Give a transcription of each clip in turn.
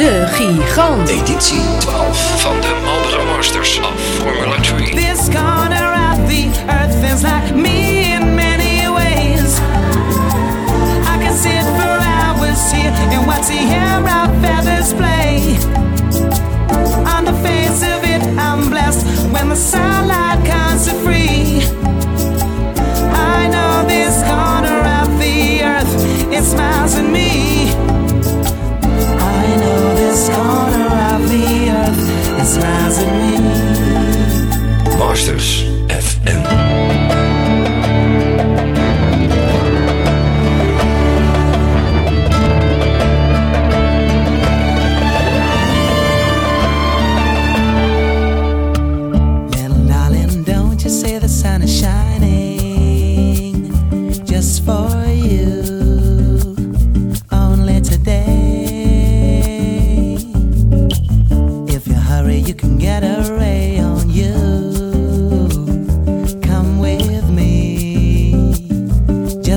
De Gigant. Editie 12 van de Marlboro Masters of Formula 3. This corner of the earth feels like me in many ways. I can sit for hours here and watch the air our feathers play. On the face of it, I'm blessed when the sunlight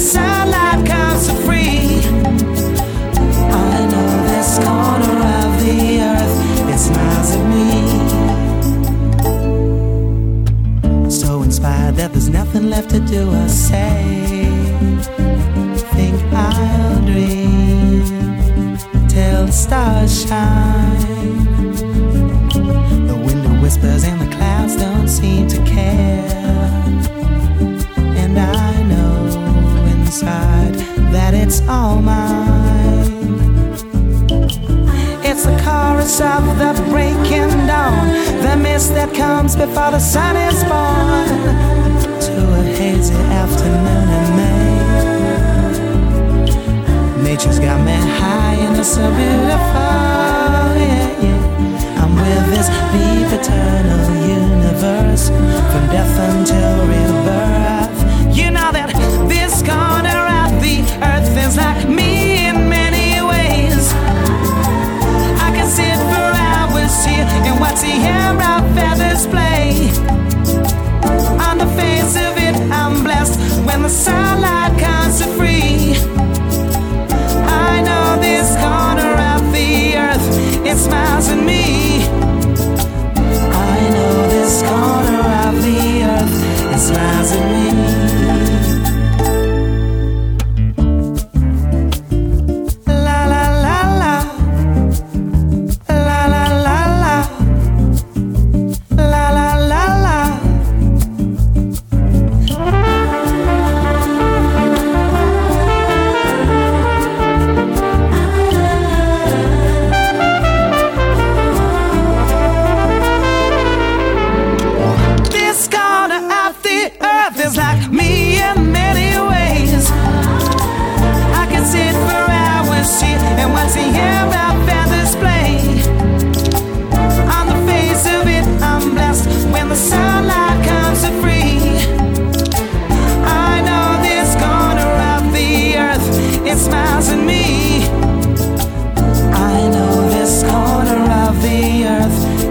sunlight comes so free. This corner of the earth, it smiles at me. So inspired that there's nothing left to do or say. Think I'll dream till the stars shine. The wind whispers and the mine. It's the chorus of the breaking dawn, the mist that comes before the sun is born. To a hazy afternoon in May. Nature's got me high in it's so when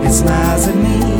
it smiles at me.